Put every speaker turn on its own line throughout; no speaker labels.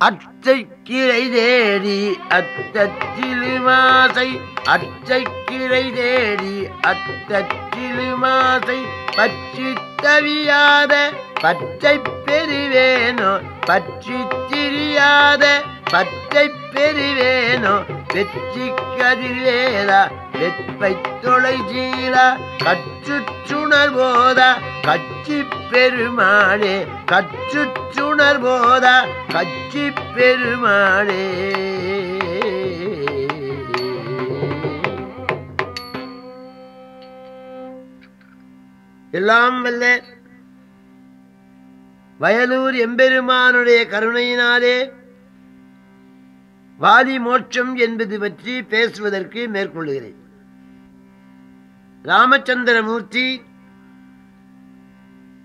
அச்சை கிளை தேடி அத்தச்சிலுமாசை அச்சை கிளை தேடி அத்தச்சிலுமாசை பற்றி தவியாத பச்சை பெறுவேனோ பற்றி திரியாத பத்தை பெறுவேனோ வெற்றி கதிரேதா வெப்பை தொலை சீலா கற்றுச்சுணர் போதா கட்சி பெருமாளே கற்றுச்சுணர் போதா கட்சி பெருமாளே. எல்லாம் வல்ல வயலூர் எம்பெருமானுடைய கருணையினாலே வாதி மோட்சம் என்பது பற்றி பேசுவதற்கு மேற்கொள்கிறேன். ராமச்சந்திரமூர்த்தி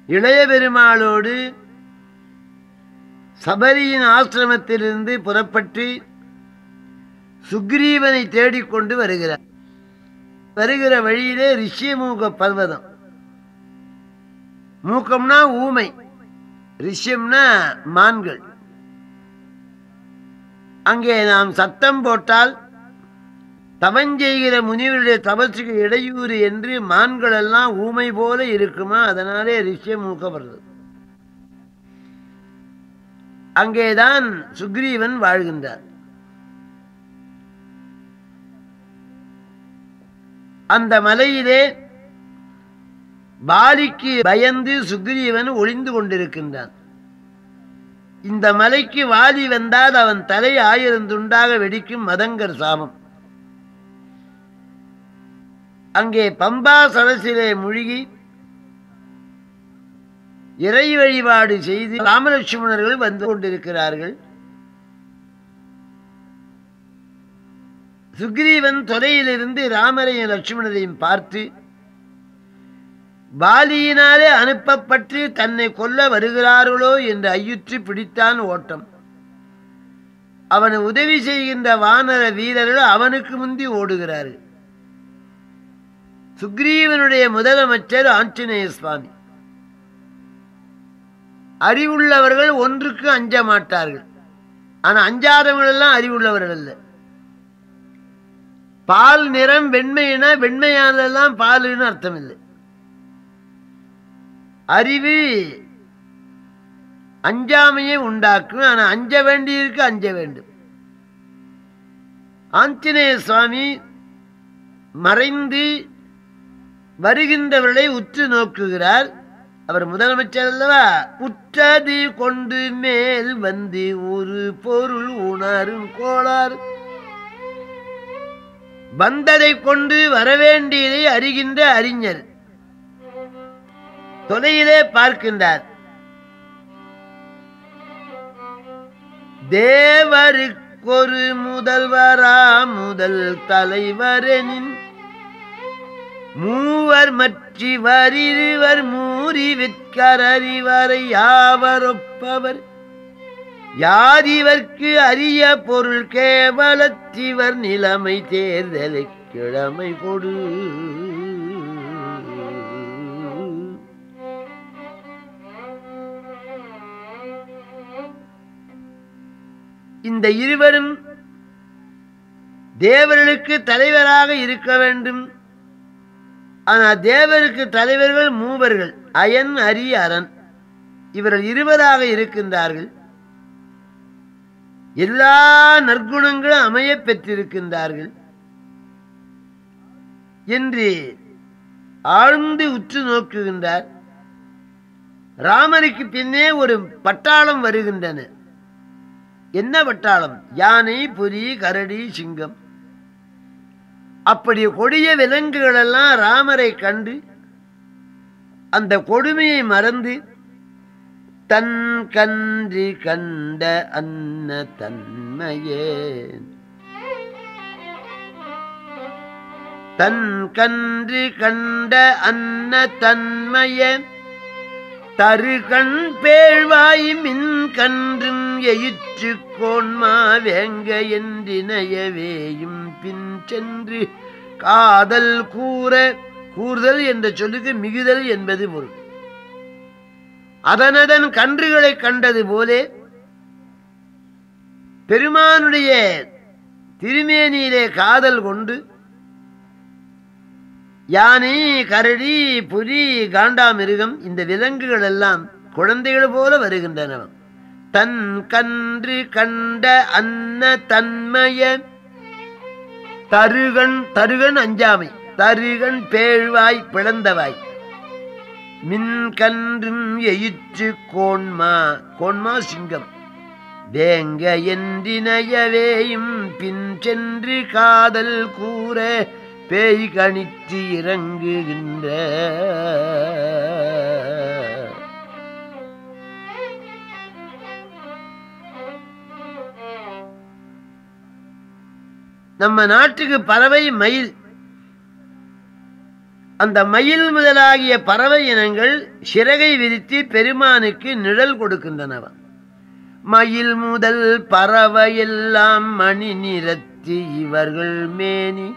இளைய பெருமாளோடு சபரியின் ஆசிரமத்திலிருந்து புறப்பட்டு சுக்ரீவனை தேடிக்கொண்டு வருகிறார். வருகிற வழியிலே ரிஷியமூக பர்வதம். மூக்கம்னா ஊமை ரிஷ்யம்னா மான்கள். அங்கே நாம் சத்தம் போட்டால் தவஞ்செய்கிற முனிவருடைய தபசுக்கு இடையூறு என்று மான்கள் எல்லாம் ஊமை போல இருக்குமா? அதனாலே ரிஷ்யம் மூக்கப்படுறது அங்கேதான் சுக்ரீவன் வாழ்கின்றார். அந்த மலையிலே பாலிக்கு பயந்து சுக்ரீவன் ஒளிந்து கொண்டிருக்கின்றான். இந்த மலைக்கு வாலி வந்தால் அவன் தலை ஆயிரம் துண்டாக வெடிக்கும் மதங்கர் சாமம் அங்கே பம்பா சரசிலே மூழ்கி இறை வழிபாடு செய்து ராமலட்சுமணர்கள் வந்து கொண்டிருக்கிறார்கள். சுக்ரீவன் தொலையிலிருந்து ராமரையும் லட்சுமணரையும் பார்த்து பாலியினாலே அனுப்பப்பட்டு தன்னை கொல்ல வருகிறார்களோ என்று ஐயுற்று பிடித்தான் ஓட்டம். அவனை உதவி செய்கின்ற வானர வீரர்கள் அவனுக்கு முந்தி ஓடுகிறார்கள். சுக்ரீவனுடைய முதலமைச்சர் ஆஞ்சநேய சுவாமி. அறிவுள்ளவர்கள் ஒன்றுக்கு அஞ்ச மாட்டார்கள். ஆனால் அஞ்சாதவர்கள் எல்லாம் அறிவுள்ளவர்கள் அல்ல. பால் நிறம் வெண்மைனா வெண்மையானதெல்லாம் பாலுன்னு அர்த்தம் இல்லை. அறிவு அஞ்சாமையை உண்டாக்கும். ஆனா அஞ்ச வேண்டியிருக்கு அஞ்ச வேண்டும். ஆஞ்சநேய சுவாமி மறைந்து வருகின்றவர்களை உற்று நோக்குகிறார். அவர் முதலமைச்சர் அல்லவா? உற்றது கொண்டு மேல் வந்து ஒரு பொருள் உணரும் கோளாறு. வந்ததை கொண்டு வரவேண்டியதை அறிகின்ற அறிஞர். தொலையிலே பார்க்கின்றார். தேவருக்கொரு முதல்வரா முதல் தலைவரெனின் மூவர் மற்றி வரிவர் மூறி விற்கரறிவரை யாவரொப்பவர்? யாதிவர்க்கு அரிய பொருள்? கேவலத்திவர் நிலைமை தேர்தலை கிழமை கொடு. இந்த இருவரும் தேவர்களுக்கு தலைவராக இருக்க வேண்டும். ஆனால் தேவருக்கு தலைவர்கள் மூவர்கள் அயன் அரி அரண். இவர்கள் இருவராக இருக்கின்றார்கள். எல்லா நற்குணங்களும் அமைய பெற்றிருக்கின்றார்கள். என்று ஆழ்ந்து உற்று நோக்குகின்றார். ராமருக்கு பின்னே ஒரு பட்டாளம் வருகின்றன. என்ன விட்டாலும் யானை புலி கரடி சிங்கம். அப்படி கொடிய விலங்குகள் எல்லாம் ராமரை கண்டு அந்த கொடுமையை மறந்து தன் கன்றி கண்ட அன்ன தன்மையே. தன் கன்று கண்ட அன்ன தன்மையே. தரு கண் பேழ்வாய் மின் கன்றின் எயிற்று கோன்மா வேங்க என்றினையவேயும் பின் சென்று காதல் கூற கூறுதல் என்ற சொல்லுக்கு மிகுதல் என்பது பொருள். அதனதன் கன்றுகளை கண்டது போலே பெருமானுடைய திருமேனியிலே காதல் கொண்டு யானை கரடி புலி காண்டாமிருகம் இந்த விலங்குகள் எல்லாம் குழந்தைகள் போல வருகின்றன தன் கன்று கண்ட அன்ன தன்மய தருகன் தருகன் அஞ்சாமை தருகன் பேழ்வாய் பிளந்தவாய். மின் கன்றும் எயிற்று கோன்மா கோன்மா சிங்கம். வேங்க என்றினையவேயும் பின் சென்று காதல் கூற பேய் கணித்து இறங்குகின்ற. நம்ம நாட்டுக்கு பறவை மயில். அந்த மயில் முதலாகிய பறவை இனங்கள் சிறகை விரித்து பெருமானுக்கு நிழல் கொடுக்கின்றனவ. மயில் முதல் பறவையெல்லாம் மணி நிறத்தி இவர்கள் மேனி.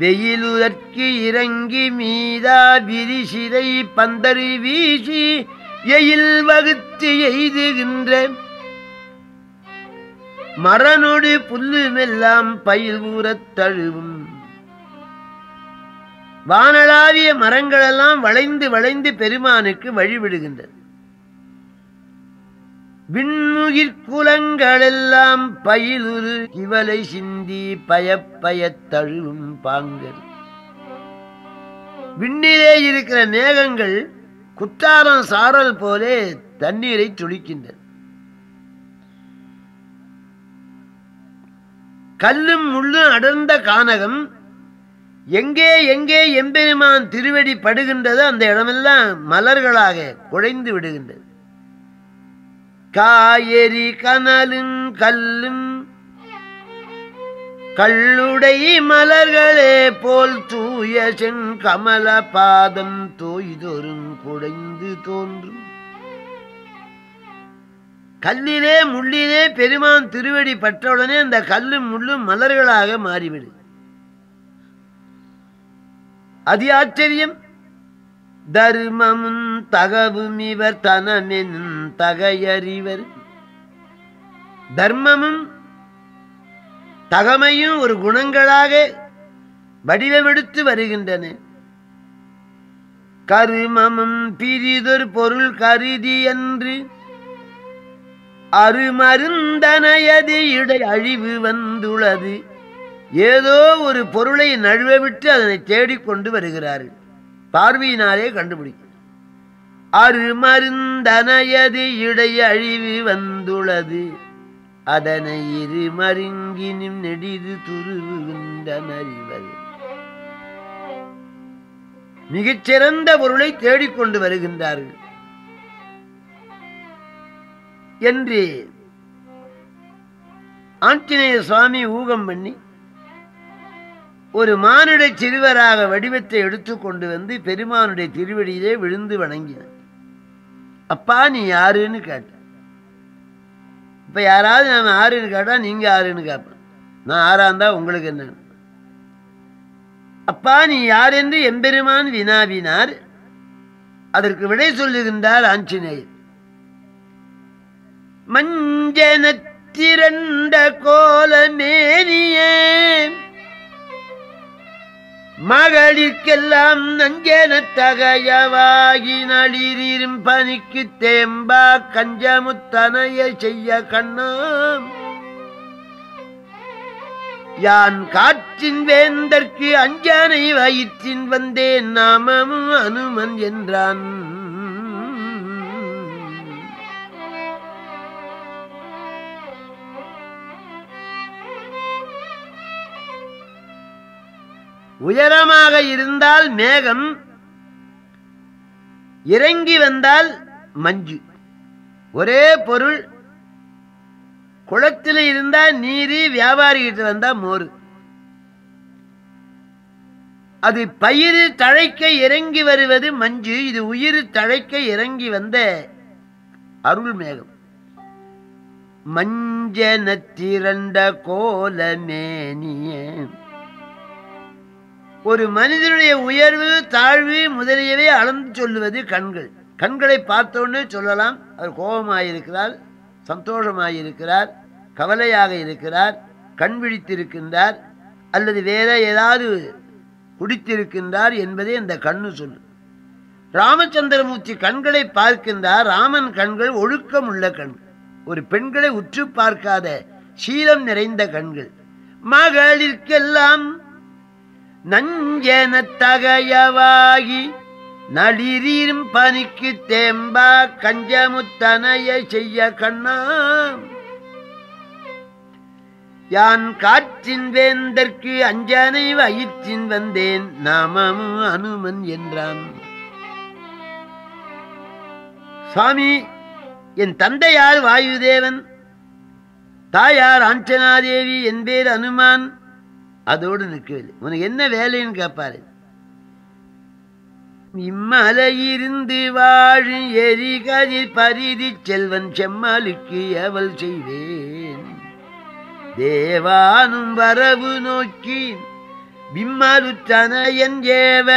வெயிலுதற்கு இறங்கி மீதா விரிசிறை பந்தறி வீசி எயில் வகுத்து எய்துகின்ற மரனொடு புல்லுமெல்லாம் பயில் ஊறத் தழுவும். வானளாவிய மரங்களெல்லாம் வளைந்து வளைந்து பெருமானுக்கு வழிவிடுகின்றது விண் குலங்களெல்லாம் பயிலுரு இவளை சிந்தி பயப்பயத் தழுவும் பாங்கர் விண்ணிலே இருக்கிற மேகங்கள் குற்றாரம் சாரல் போலே தண்ணீரை துளிக்கின்றன கல்லும் முள்ளும் அடர்ந்த கானகம் எங்கே எங்கே எம்பெருமான் திருவடி படுகின்றதோ அந்த இடமெல்லாம் மலர்களாக குழைந்து விடுகின்றது. காயெறி கனலும் கல்லும் கள்ளுடை மலர்களே போல் தூய செங்கமல பாதம் தோய்தொரும் குடைந்து தோன்றும். கல்லிலே முள்ளிலே பெருமான் திருவடி பற்றவுடனே அந்த கல்லும் முள்ளும் மலர்களாக மாறிவிடும். அதி ஆச்சரியம். தர்மமும் தகவும் இவர் தனமென் தகையறிவர். தர்மமும் தகமையும் ஒரு குணங்களாக வடிவமெடுத்து வருகின்றன. கருமமும் பிரிதொரு பொருள் கருதி என்று அருமருந்தனையது இடை அழிவு வந்துள்ளது ஏதோ ஒரு பொருளை நழுவ விட்டு அதனை தேடிக்கொண்டு வருகிறார்கள். பார்வையினாலே கண்டுபிடிக்க அருமருந்தனையது இடை அழிவு வந்துள்ளது அதனை இரு மருங்கினும் நெடிது துருவுகின்றனர் மிகச்சிறந்த பொருளை தேடிக்கொண்டு வருகின்றார்கள். என்று ஆஞ்சநேய சுவாமி ஊகம் பண்ணி ஒரு மானுட சிறுவராக வடிவத்தை எடுத்து கொண்டு வந்து பெருமானுடைய திருவடியிலே விழுந்து வணங்கினார். அப்பா நீ யாருன்னு கேட்ட இப்ப யாராவது நான் ஆறுன்னு கேட்டா நீங்க யாருன்னு கேட்பேன் நான் யாரா இருந்தா உங்களுக்கு என்ன? அப்பா நீ யார் என்று எம்பெருமான் வினாவினார். அதற்கு விடை சொல்லுகின்றார் ஆஞ்சநேயர். மஞ்சனத்திரண்ட கோலமேனியே மகளிர்க்கெல்லாம் நஞ்சன தகையவாகி நளிரும் பனிக்கு தேம்பா கஞ்சமுத்தனைய செய்ய கண்ணாம். யான் காற்றின் வேந்தற்கு அஞ்சானை வயிற்றின் வந்தேன் நாமமும் அனுமன் என்றான். உயரமாக இருந்தால் மேகம் இறங்கி வந்தால் மஞ்சு. ஒரே பொருள் குளத்தில் இருந்தா நீரி வியாபாரிகிட்ட வந்தா மோர். அது பயிர் தழைக்க இறங்கி வருவது மஞ்சு இது உயிர் தழைக்க இறங்கி வந்த அருள் மேகம். மஞ்சனத்திரண்ட கோலமேனியே. ஒரு மனிதனுடைய உயர்வு தாழ்வு முதலியவை அளந்து சொல்லுவது கண்கள். கண்களை பார்த்தோன்னு சொல்லலாம். அவர் கோபமாயிருக்கிறார் சந்தோஷமாயிருக்கிறார் கவலையாக இருக்கிறார் கண் விழித்திருக்கின்றார் அல்லது வேற ஏதாவது குடித்திருக்கின்றார் என்பதே அந்த கண்ணு சொல்லு. ராமச்சந்திரமூர்த்தி கண்களை பார்க்கின்றார். ராமன் கண்கள் ஒழுக்கம் உள்ள கண்கள் ஒரு பெண்களை உற்று பார்க்காத சீலம் நிறைந்த கண்கள். மகளிர்க்கெல்லாம் நஞ்சென தகையவாகி நளிரீரும் பனிக்கு தேம்பா கஞ்சமுத்தனைய செய்ய கண்ணா யான் காற்றின் வேந்தற்கு அஞ்சனை வயிற்றின் வந்தேன் நாமமும் அனுமன் என்றான். சுவாமி என் தந்தையார் வாயுதேவன் தாயார் ஆஞ்சனாதேவி என் பேர் அனுமான் அதோடு நிற்கவில்லை உனக்கு என்ன வேலைன்னு கேட்பாரு இம்மலையிருந்து வாழு எரிகதிர் பரிதி செல்வன் செம்மலுக்கு அவள் செய்வேன். தேவானும் வரவு நோக்கி விம்மலுற்றன என் ஏவ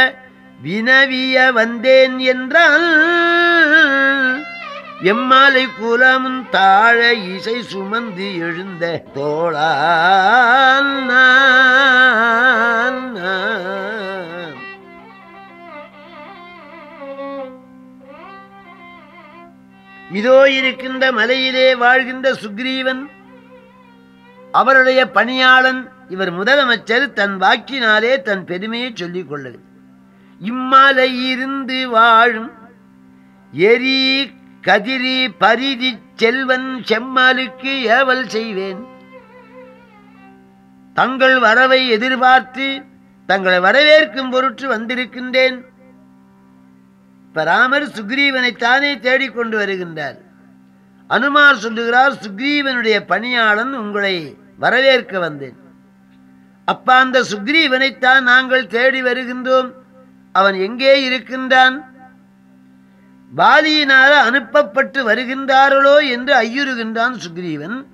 வினவிய வந்தேன் என்றால் எம்மாலை குலமும் தாழ இசை சுமந்து எழுந்த தோழா இதோ இருக்கின்ற மலையிலே வாழ்கின்ற சுக்ரீவன் அவருடைய பணியாளன் இவர் முதலமைச்சர் தன் வாக்கினாலே தன் பெருமையை சொல்லிக் கொள்ளவில்லை இம்மாலை இருந்து வாழும் எரி கதிரி பரிதி செல்வன் செம்மாலுக்கு ஏவல் செய்வேன். தங்கள் வரவை எதிர்பார்த்து தங்களை வரவேற்கும் பொருட்டு வந்திருக்கின்றேன். இப்ப ராமர் சுக்ரீவனைத்தானே தேடிக்கொண்டு வருகின்றார். அனுமார் சொல்லுகிறார் சுக்ரீவனுடைய பணியாளன் உங்களை வரவேற்க வந்தேன். அப்பா அந்த சுக்ரீவனைத்தான் நாங்கள் தேடி வருகின்றோம். அவன் எங்கே இருக்கின்றான்? பாலியினால அனுப்பப்பட்டு வருகின்றார்களோ என்று ஐயுறுகின்றான் சுக்ரீவன்.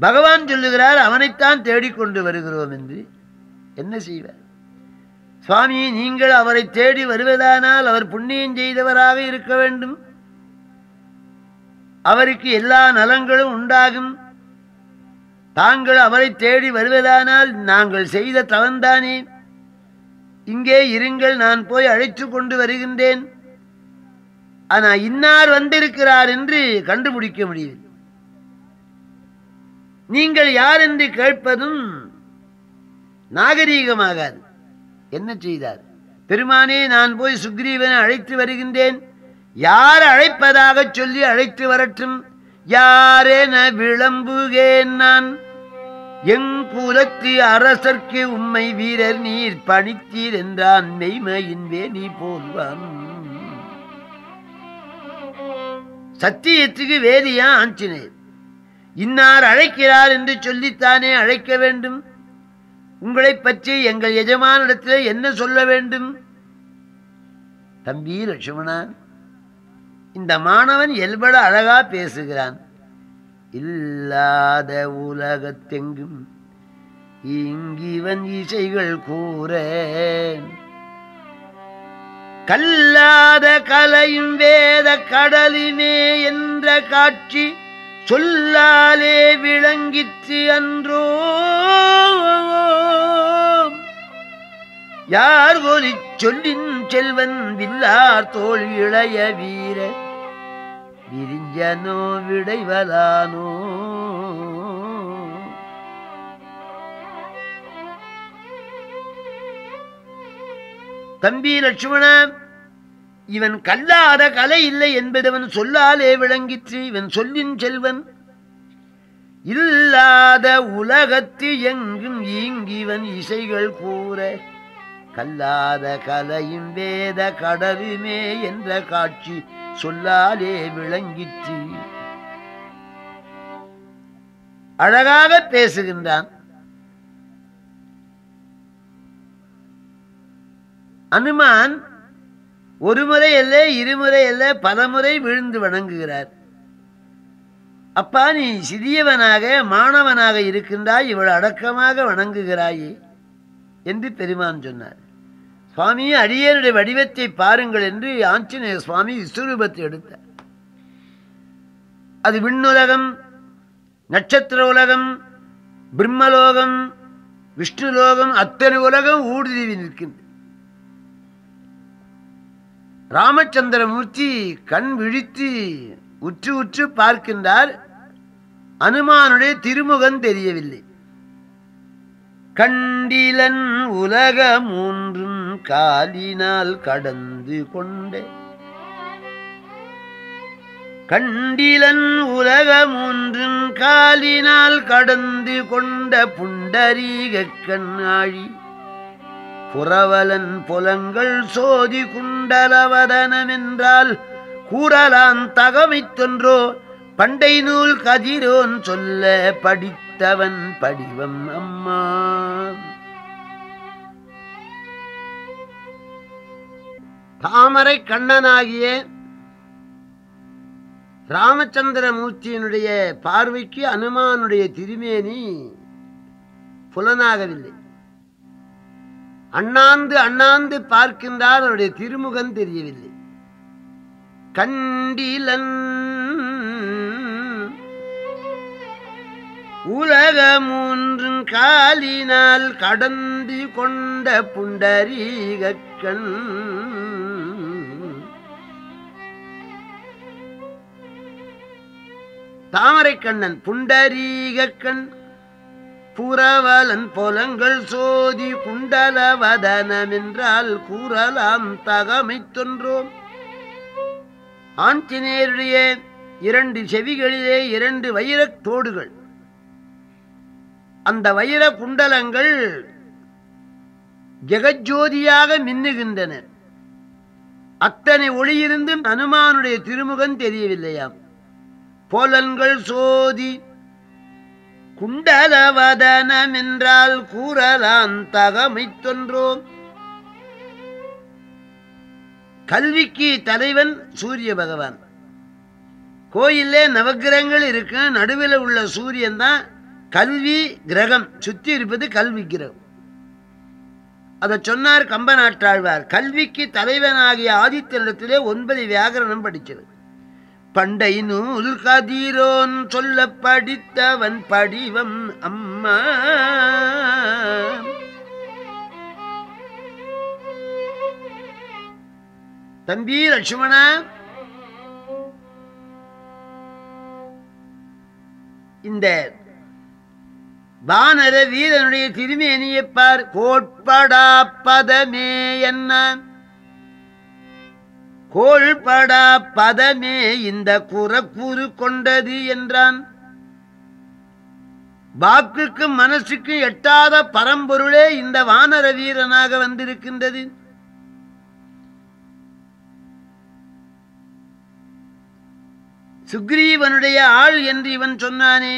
பகவான் சொல்லுகிறார் அவனைத்தான் தேடிக்கொண்டு வருகிறோம் என்று. என்ன செய்வார்? சுவாமி நீங்கள் அவரை தேடி வருவதானால் அவர் புண்ணியம் செய்தவராக இருக்க வேண்டும். அவருக்கு எல்லா நலங்களும் உண்டாகும். தாங்கள் அவரை தேடி வருவதானால் நாங்கள் செய்த தவந்தானே. இங்கே இருங்கள் நான் போய் அழைத்து கொண்டு வருகின்றேன். ஆனா இன்னார் வந்திருக்கிறார் என்று கண்டுபிடிக்க முடியும் நீங்கள் யார் என்று கேட்பதும் நாகரீகமாகாது. என்ன செய்தார்? பெருமானே நான் போய் சுக்ரீவனை அழைத்து வருகின்றேன். யார் அழைப்பதாக சொல்லி அழைத்து வரட்டும். யாரென விளம்புகேன் நான். எங்குலத்து அரசர்க்கு உம்மை வீரர் நீர் பணித்தீர் என்றான். மெய்மையின் வேணி போல்வான் சத்தியத்துக்கு வேதியா ஆஞ்சினேர் இன்னார் அழைக்கிறார் என்று சொல்லித்தானே அழைக்க வேண்டும்? உங்களை பற்றி எங்கள் எஜமானிடத்தில் என்ன சொல்ல வேண்டும்? தம்பி லட்சுமணா இந்த மாணவன் எல்பட அழகா பேசுகிறான். இல்லாத உலகத்தெங்கும் இங்கிவன் இசைகள் கூற கல்லாத கலையும் வேத கடலுமே என்ற காட்சி சொல்லாலே விளங்கிற்று அன்றோ. யார் ஒலி சொல்லின் செல்வன் வில்லார் தோல் இளைய வீர விரிஞ்சனோ விடைவலானோ. தம்பி லட்சுமண இவன் கல்லாத கலை இல்லை என்பதவன் சொல்லாலே விளங்கிற்று இவன் சொல்லின் செல்வன். இல்லாத உலகத்து எங்கும் ஈங்கிவன் இசைகள் கூற கல்லாத கலையும் வேத கடலுமே என்ற காட்சி சொல்லாலே விளங்கிற்று. அழகாக பேசுகின்றான். அனுமான் ஒரு முறை அல்ல இருமுறை அல்ல பலமுறை விழுந்து வணங்குகிறார். அப்பா நீ சிறியவனாக மாணவனாக இருக்கின்றாய் இவள் அடக்கமாக வணங்குகிறாயே என்று பெருமான் சொன்னார். சுவாமி அடியனுடைய வடிவத்தை பாருங்கள் என்று ஆஞ்சநேய சுவாமி விஸ்வரூபத்தை எடுத்தார். அது விண்ணுலகம் நட்சத்திர உலகம் பிரம்மலோகம் விஷ்ணுலோகம் அத்தனை உலகம் ஊடுருவி நிற்கின்றது. ராமச்சந்திரமூர்த்தி கண் விழித்து உற்று உற்று பார்க்கின்றார். அனுமானுடைய திருமுகம் தெரியவில்லை. கண்டிலன் உலக மூன்றும் காலினால் கடந்து கொண்ட. கண்டிலன் உலக மூன்றும் காலினால் கடந்து கொண்ட புண்டரீக கண்ணாழி புறவலன் புலங்கள் சோதி குண்டலவதனமென்றால் கூறலான் தகமைத்தொன்றோ பண்டை நூல் கதிரோன் சொல்ல படித்தவன் படிவம் அம்மா. தாமரை கண்ணனாகிய ராமச்சந்திர மூர்த்தியினுடைய பார்வைக்கு அனுமானுடைய திருமேனி புலனாகவில்லை. அண்ணாந்து அண்ணாந்து பார்க்கின்றார் அவருடைய திருமுகம் தெரியவில்லை. கண்டிலன் உலக மூன்றும் காலினால் கடந்து கொண்ட புண்டரீகக்கண் தாமரைக்கண்ணன் புண்டரீகக்கண் புறவலன் புலங்கள் சோதி குண்டலவதனமென்றால் கூறலாம் தகமைத்தொன்றோம். ஆஞ்சநேயருடைய இரண்டு செவிகளிலே இரண்டு வைரத் தோடுகள். அந்த வைர குண்டலங்கள் ஜெகஜோதியாக மின்னுகின்றன. அத்தனை ஒளியிருந்தும் அனுமானுடைய திருமுகம் தெரியவில்லையாம். புலன்கள் சோதி குண்டலவதனம் என்றால் கூறலாம் தகமைத்தொன்றோம் கல்விக்கு தலைவன் சூரிய பகவான். கோயிலே நவக்கிரகங்கள் இருக்கு நடுவில் உள்ள சூரியன் தான் கல்வி கிரகம் சுத்தி இருப்பது கல்வி கிரகம். அதை சொன்னார் கம்ப நாட்டாழ்வார் கல்விக்கு தலைவனாகிய ஆதித்தனிடத்திலே ஒன்பது வியாகரணம் படிச்சது பண்டை நூல் கதிரோன் சொல்ல படித்தவன் படிவம் அம்மா. தம்பி லட்சுமணா. இந்த வானர வீரனுடைய திருமேனியப்பார் கோட்படா பதமே என்ன? கோள்படா பதமே இந்த குறக்கூறு கொண்டது என்றான். வாக்குக்கும் மனசுக்கு எட்டாத பரம்பொருளே இந்த வானர வீரனாக வந்திருக்கின்றது. சுக்ரீவனுடைய ஆள் என்று இவன் சொன்னானே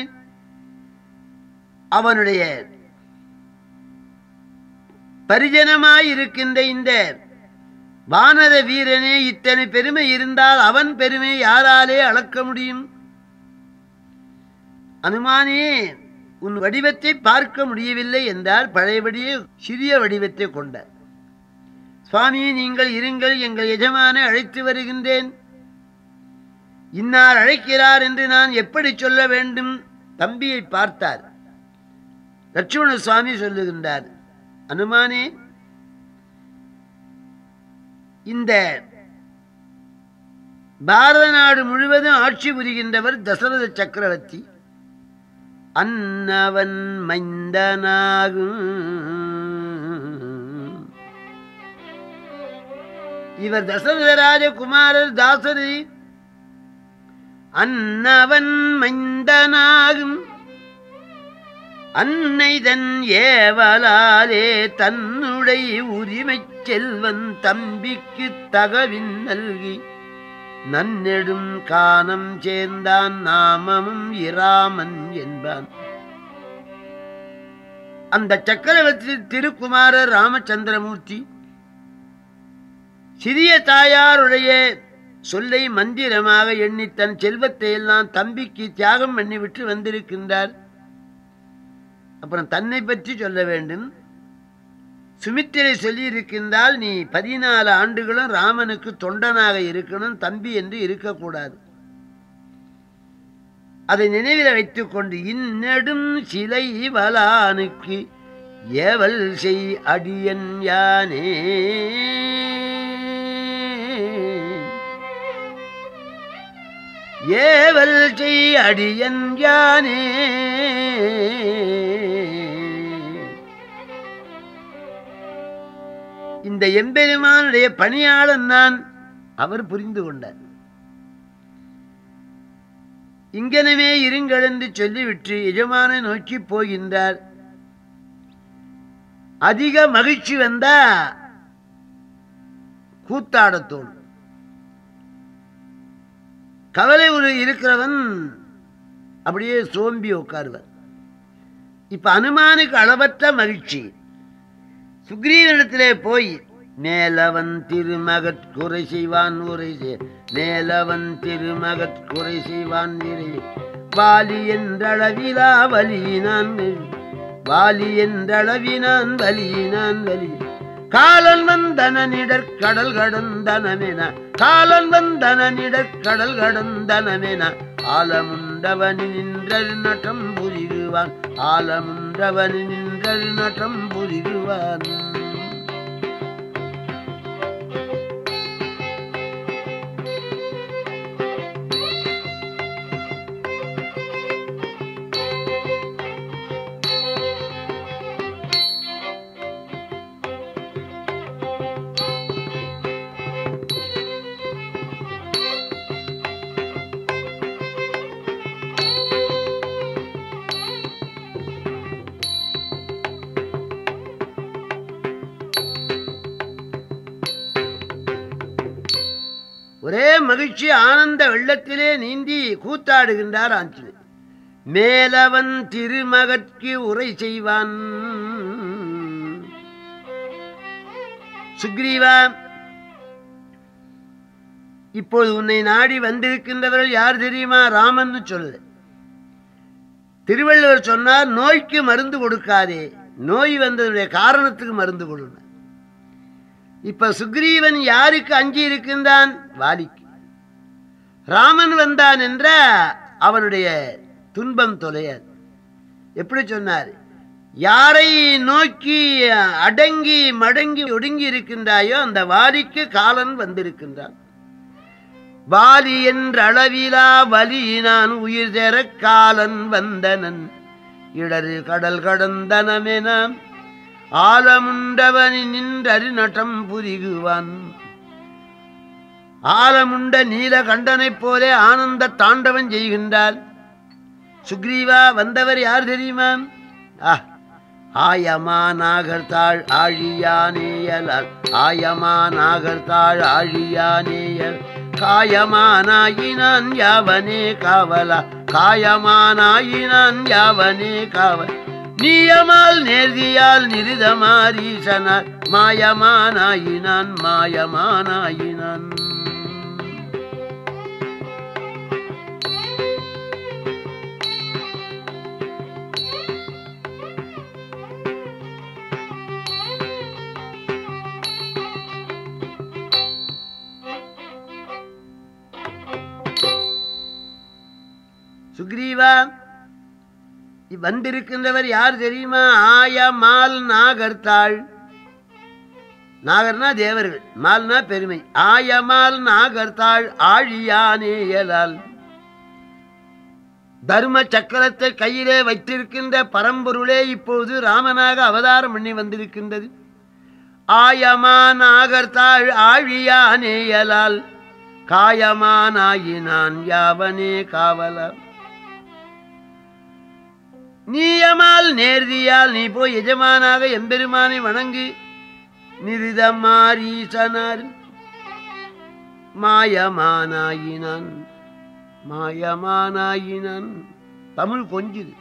அவனுடைய பரிஜனமாயிருக்கின்ற இந்த வானர வீரனே இத்தனை பெருமை இருந்தால் அவன் பெருமை யாராலே அளக்க முடியும்? அனுமானே உன் வடிவத்தை பார்க்க முடியவில்லை என்றால் பழையபடியே சிறிய வடிவத்தை கொண்டார் சுவாமி நீங்கள் இருங்கள் எங்கள் எஜமான அழைத்து வருகின்றேன். இன்னார் அழைக்கிறார் என்று நான் எப்படி சொல்ல வேண்டும்? தம்பியை பார்த்தார். லட்சுமண சுவாமி சொல்லுகின்றார் அனுமானே இந்த பாரத நாடு முழுவதும் ஆட்சி புரிகின்றவர் தசரத சக்கரவர்த்தி. அன்னவன் மைந்தனாகும். இவர் தசரத ராஜகுமாரர் தாசரி. அன்னவன் மைந்தனாகும். அன்னை தன் ஏவலாலே தன்னுடைய உரிமை செல்வன் தம்பிக்கு தகவின் நல்கி நன்னெடும் கானம் சேர்ந்தான் நாமமும் இராமன் என்பான். அந்த சக்கரவர்த்தி திருக்குமார ராமச்சந்திரமூர்த்தி சிறிய தாயாருடைய சொல்லை மந்திரமாக எண்ணி தன் செல்வத்தை எல்லாம் தம்பிக்கு தியாகம் பண்ணிவிட்டு வந்திருக்கின்றார். அப்புறம் தன்னை பற்றி சொல்ல வேண்டும். சுமித்திரை சொல்லியிருக்கின்றால் நீ பதினாலு ஆண்டுகளும் ராமனுக்கு தொண்டனாக இருக்கணும் தம்பி என்று இருக்கக்கூடாது. அதை நினைவில் வைத்துக் கொண்டு இந்நெடும் சிலை வலானுக்கு ஏவல் செய் அடியன் யானே. ஏவல் செய் அடியன் யானே. இந்த எம்பெருமானுடைய பணியாளன் நான். அவர் புரிந்து கொண்டார். இங்கனவே இருங்கள் என்று சொல்லிவிட்டு எஜமானை நோக்கி போகின்றார். அதிக மகிழ்ச்சி வந்தா கூத்தாடத்தோடு. கவலை ஒரு இருக்கிறவன் அப்படியே சோம்பி உட்காருவார். இப்ப அனுமானுக்கு அளவற்ற மகிழ்ச்சி. சுக்ரீவனிடத்திலே போய் மேலவன் திருமகத் குறை செய்வான் உரை மேலவன் திருமகத் குறை செய்வான் நிறை வாலி என்றளவிலா வலியினான் வாலி என்றளவினான் வலியினான் வலி காலன் வந்தனிடற் கடல் கடந்தனமென காலன் வந்தனிடற் கடல் கடந்தனமென ஆலமுண்டவனின் நின்ற நட்டம் புரிவான். ஆலமுண்டவனின் கண்கள் நட்டம் புரிகுவான் மகிழ்ச்சி ஆனந்த வெள்ளத்திலே நீந்தி கூத்தாடுகின்றார் ஆஞ்சநேயர். மேலவன் திருமகற்கு உரை செய்வான். சுக்ரீவா இப்போது உன்னை நாடி வந்திருக்கின்றவர்கள் யார் தெரியுமா? ராமன் சொல்லு திருவள்ளுவர் சொன்னார் நோய்க்கு மருந்து கொடுக்காதே. நோய் வந்ததுடைய காரணத்துக்கு மருந்து கொடுங்க இப்ப சுக்ரீவன் யாருக்கு அஞ்சி இருக்கின்றான்? வாலிக்கு. ராமன் வந்தான் என்ற அவனுடைய துன்பம் தொலையாது. எப்படி சொன்னார்? யாரை நோக்கி அடங்கி மடங்கி ஒடுங்கி இருக்கின்றாயோ அந்த வாலிக்கு காலன் வந்திருக்கின்றான். வாலி என்ற அளவிலா வலியினான் உயிர் தெர காலன் வந்தனன். இடரு கடல் கடந்தனமென ஆழமுண்டவனின் நின்றறி நட்டம் புரிகுவான். ஆலமுண்ட நீலகண்டனைப் போலே ஆனந்த தாண்டவன் செய்கின்றாள். சுக்ரீவா வந்தவர் யார் தெரியுமா? ஆ ஆயமா நாகர்தாள் ஆழியானேயலால் ஆயமா நாகர்தாள் ஆழியானேயல் காயமானாயினான் யாவனே காவலா. காயமானாயினான் யாவனே காவல். நீயமால் நேர்தியால் நிருதமாரீசனார். மாயமானாயினான் மாயமானாயினான் சுக்ரீவா வந்திருக்கின்றவர் யார் தெரியுமா? ஆயமால் நாகர்த்தாள் நாகர்னா தேவர்கள் மால்னா பெருமை. ஆயமால் நாகர்த்தாள் ஆழியானே இயலால். தர்ம சக்கரத்தை கையிலே வைத்திருக்கின்ற பரம்பொருளே இப்போது ராமனாக அவதாரம் பண்ணி வந்திருக்கின்றது. ஆயமா நாகர்த்தாள் ஆழியானேயலால் காயமானாயினான் யாவனே காவலால். நீயமால் நேர்தியால் நீ போய் எஜமானாக எம்பெருமானை வணங்கு. நிருதமாரீசனார் மாயமானாயினான். மாயமானாயினான். தமிழ் கொஞ்சுது.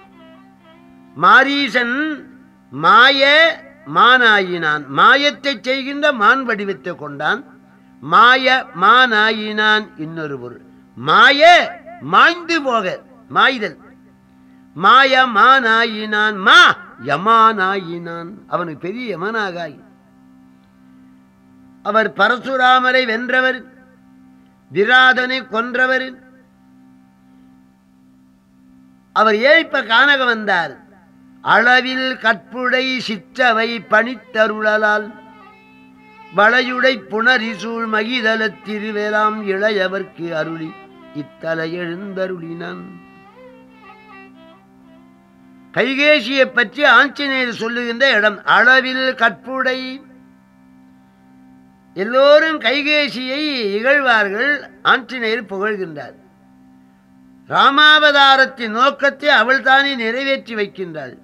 மாரீசன் மாய மானாயினான் மாயத்தை செய்கின்ற மான் வடிவத்தை கொண்டான். மாய மானாயினான் இன்னொரு பொருள். மாய மாய்ந்து போக மாய்தல். மாயமானாயினான். மா யமானாயினான். அவனுக்கு பெரிய யமனாகாய். அவர் பரசுராமரை வென்றவர் விராதனை கொன்றவர். அவர் ஏன் இப்ப கானக வந்தார். அளவில் கற்புடை சிற்றவை பணித்தருளலால் வளையுடை புனரிசூழ் மகிதல திருவேலாம் இளையவர்க்கு அருளி இத்தலை எழுந்தருளினான். கைகேசியை பற்றி ஆஞ்சநேயர் சொல்லுகின்ற இடம் அளவில் கற்புடை. எல்லோரும் கைகேசியை இகழ்வார்கள் ஆஞ்சநேயர் புகழ்கின்றார். ராமாவதாரத்தின் நோக்கத்தை அவள் தானே நிறைவேற்றி வைக்கின்றாள்.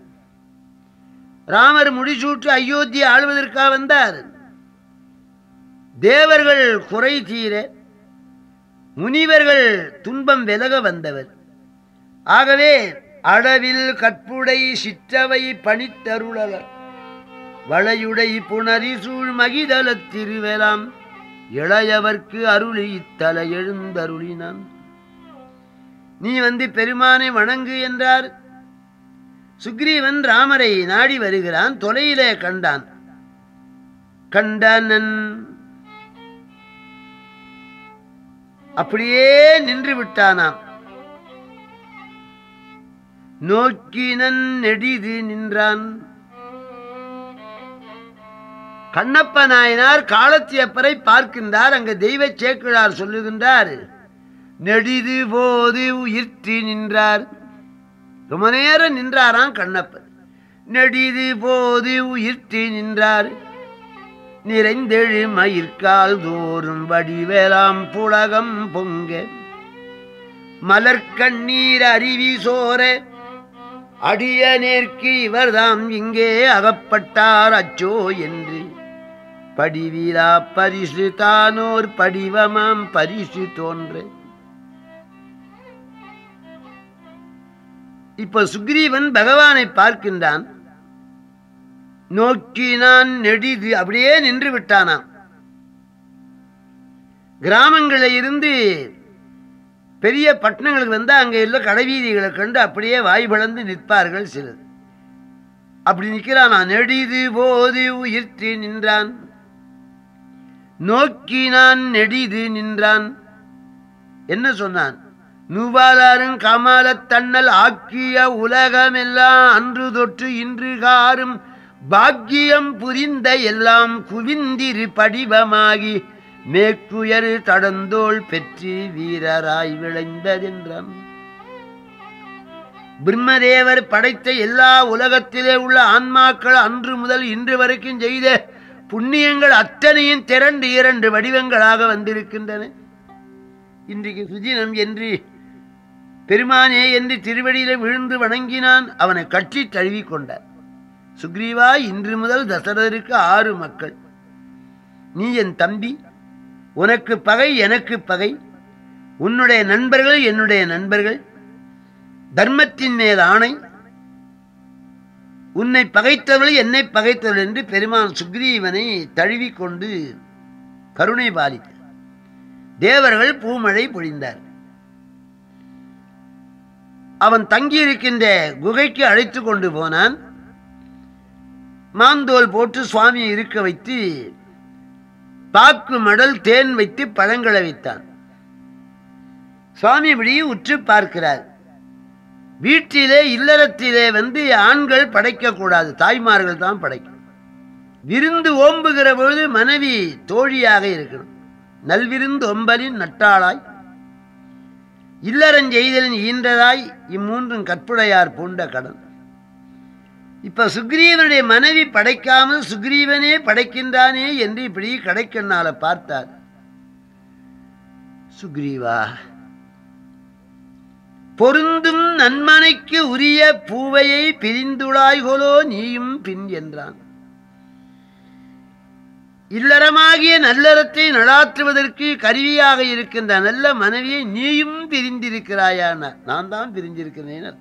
ராமர் முடிசூட்டு அயோத்தியை ஆள்வதற்காக வந்தார். தேவர்கள் குறை தீர முனிவர்கள் துன்பம் விலக வந்தவர். ஆகவே அளவில் கற்புடை சிற்றவை பணித்தருளல வளையுடை புணரி சூழ் மகிதல திருவெலாம் இளையவர்க்கு அருளி இத்தலை எழுந்தருளினான். நீ வந்து பெருமானை வணங்கு என்றார். சுக்ரீவன் ராமரை நாடி வருகிறான் தொலையிலே கண்டான். கண்டனன். அப்படியே நின்று விட்டானாம். நோக்கினன் நெடிது நின்றான். கண்ணப்ப நாயனார் காலத்தியப்பரை பார்க்கின்றார். அங்கு தெய்வ சேக்கிழார் சொல்லுகின்றார் நெடிது போது உயிர்த்தி நின்றார். ரொம்ப நேரம் நின்றாராம் கண்ணப்பர் நெடிது போது உயிர்த்தி நின்றார். நிறைந்தெழு மயிர்கால் தோறும் வடிவேலாம் புலகம் பொங்க. மலர்கண்ணீர் அருவி சோர அடிய நேர்க்கு இவர்தாம் இங்கே அகப்பட்டார் அச்சோ என்று. படிவீரா பரிசு தானோர் படிவமாம் பரிசு தோன்று. இப்ப சுக்ரீவன் பகவானை பார்க்கின்றான். நோக்கினான் நெடிது அப்படியே நின்று விட்டானாம். கிராமங்களில் இருந்து பெரிய பட்டணங்களுக்கு வந்து அங்கே உள்ள கடைவீதிகளை கண்டு அப்படியே வாய் வளர்ந்து நிற்பார்கள் சிலர். அப்படி நிற்கிறானா. நெடிது போது உயிர்த்து நின்றான். நோக்கி நான் நெடிது நின்றான். என்ன சொன்னான்? நுவாலாரும் கமல தன்னல் ஆக்கிய உலகமெல்லாம் அன்று தொற்று இன்று காரும் பாக்கியம் புரிந்த எல்லாம் குவிந்திரு படிவமாகி மேற்குயர் தடந்தோள் பெற்று வீரராய் விளைந்ததென்றான் பிரம்மதேவர் படைத்த எல்லா உலகத்திலே உள்ள ஆன்மாக்கள் அன்று முதல் இன்று வரைக்கும் செய்த புண்ணியங்கள் அத்தனையும் திரண்டு இரண்டு வடிவங்களாக வந்திருக்கின்றன. இன்றைக்கு சுஜினம் என்று பெருமானே என்று திருவடியில விழுந்து வணங்கினான் அவனை கட்டி தழுவி கொண்டார் சுக்ரீவா இன்று முதல் தசரதருக்கு ஆறு மக்கள். நீ என் தம்பி உனக்கு பகை எனக்கு பகை. உன்னுடைய நண்பர்கள் என்னுடைய நண்பர்கள். தர்மத்தின் மேல் ஆணை. உன்னை பகைத்தவர்கள் என்னை பகைத்தவர்கள் என்று பெருமான் சுக்ரீவனை தழுவிக்கொண்டு கருணை பாலித்தார். தேவர்கள் பூமழை பொழிந்தார். அவன் தங்கியிருக்கின்ற குகைக்கு அழைத்து கொண்டு போனான். மாந்தோல் போட்டு சுவாமியை இருக்க வைத்து பாக்கு மடல் தேன் வைத்து பழங்களை வைத்தான். சுவாமி இப்படியே உற்று பார்க்கிறார். வீட்டிலே இல்லறத்திலே வந்து ஆண்கள் படைக்கக்கூடாது தாய்மார்கள் தான் படைக்கும். விருந்து ஓம்புகிற பொழுது மனைவி தோழியாக இருக்கணும். நல்விருந்து ஒம்பலின் நட்டாளாய். இல்லறஞ்செய்தலின் ஈன்றதாய். இம்மூன்றும் கற்புடையார் பூண்ட கடன். இப்ப சுக்ரீவனுடைய மனைவி படைக்காமல் சுக்ரீவனே படைக்கின்றானே என்று இப்படி கடைக்கண்ணால பார்த்தார். சுக்ரீவா பொருந்தும் நன்மனைக்கு உரிய பூவையை பிரிந்துளாய்கொலோ நீயும் பின் என்றான். இல்லறமாகிய நல்லறத்தை நடாற்றுவதற்கு கருவியாக இருக்கின்ற நல்ல மனைவியை நீயும் பிரிந்திருக்கிறாயான நான் தான் பிரிஞ்சிருக்கிறேன்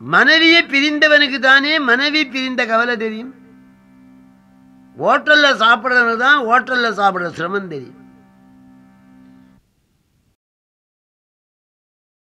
மனைவியை பிரிந்தவனுக்கு தானே மனைவி பிரிந்த கவலை தெரியும். ஹோட்டல்ல சாப்பிட்றவனுக்கு தான் ஹோட்டல்ல சாப்பிடுற சிரமம் தெரியும்.